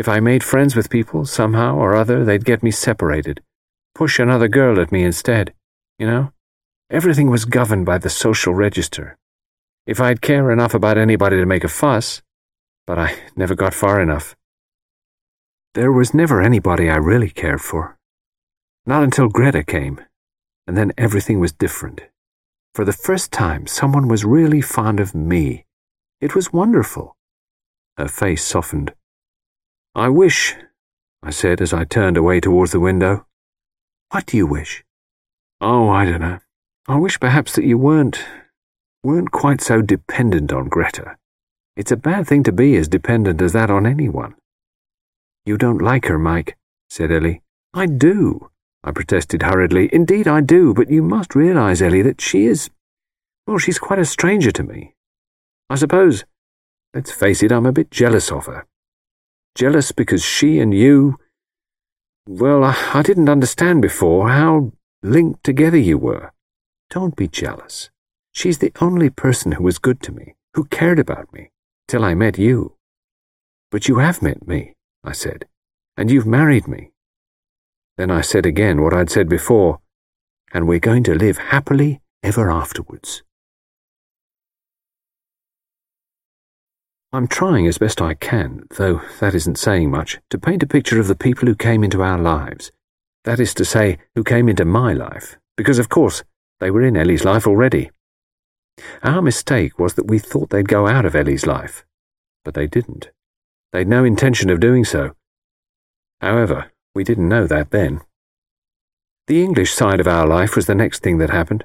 If I made friends with people, somehow or other, they'd get me separated, push another girl at me instead, you know? Everything was governed by the social register. If I'd care enough about anybody to make a fuss, but I never got far enough. There was never anybody I really cared for. Not until Greta came, and then everything was different. For the first time, someone was really fond of me. It was wonderful. Her face softened. I wish, I said as I turned away towards the window. What do you wish? Oh, I don't know. I wish perhaps that you weren't, weren't quite so dependent on Greta. It's a bad thing to be as dependent as that on anyone. You don't like her, Mike, said Ellie. I do, I protested hurriedly. Indeed, I do, but you must realize, Ellie, that she is. Well, she's quite a stranger to me. I suppose, let's face it, I'm a bit jealous of her. Jealous because she and you. Well, I, didn't understand before how linked together you were. Don't be jealous. She's the only person who was good to me, who cared about me, till I met you. But you have met me. I said, and you've married me. Then I said again what I'd said before, and we're going to live happily ever afterwards. I'm trying as best I can, though that isn't saying much, to paint a picture of the people who came into our lives. That is to say, who came into my life, because of course they were in Ellie's life already. Our mistake was that we thought they'd go out of Ellie's life, but they didn't. They'd no intention of doing so. However, we didn't know that then. The English side of our life was the next thing that happened.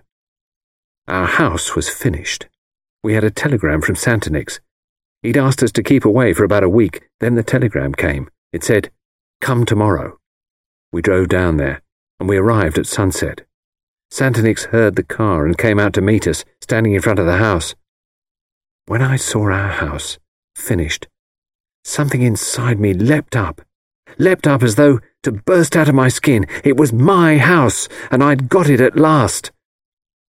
Our house was finished. We had a telegram from Santonix. He'd asked us to keep away for about a week, then the telegram came. It said, Come tomorrow. We drove down there, and we arrived at sunset. Santonix heard the car and came out to meet us, standing in front of the house. When I saw our house, finished, Something inside me leapt up, leapt up as though to burst out of my skin. It was my house, and I'd got it at last.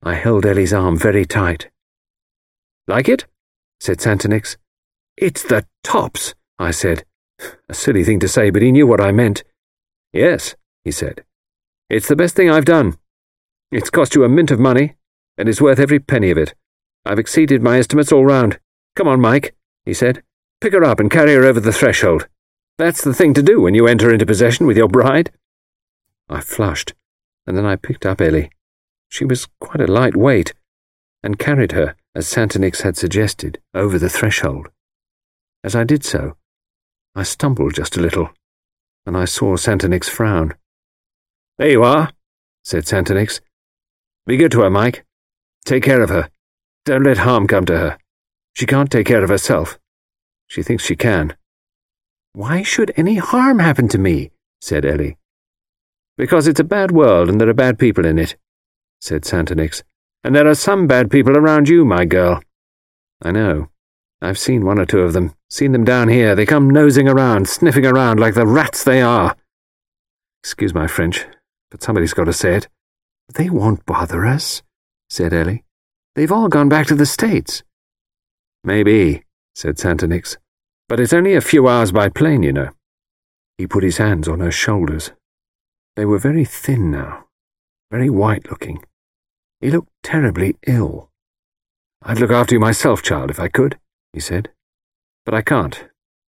I held Ellie's arm very tight. Like it? said Santonix. It's the tops, I said. A silly thing to say, but he knew what I meant. Yes, he said. It's the best thing I've done. It's cost you a mint of money, and it's worth every penny of it. I've exceeded my estimates all round. Come on, Mike, he said. Pick her up and carry her over the threshold. That's the thing to do when you enter into possession with your bride. I flushed, and then I picked up Ellie. She was quite a light weight, and carried her, as Santonix had suggested, over the threshold. As I did so, I stumbled just a little, and I saw Santonix frown. There you are, said Santonix. Be good to her, Mike. Take care of her. Don't let harm come to her. She can't take care of herself. She thinks she can. Why should any harm happen to me? said Ellie. Because it's a bad world and there are bad people in it, said Santonix. And there are some bad people around you, my girl. I know. I've seen one or two of them. Seen them down here. They come nosing around, sniffing around like the rats they are. Excuse my French, but somebody's got to say it. They won't bother us, said Ellie. They've all gone back to the States. Maybe, said Santonix. But it's only a few hours by plane, you know. He put his hands on her shoulders. They were very thin now, very white looking. He looked terribly ill. I'd look after you myself, child, if I could, he said. But I can't,